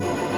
you.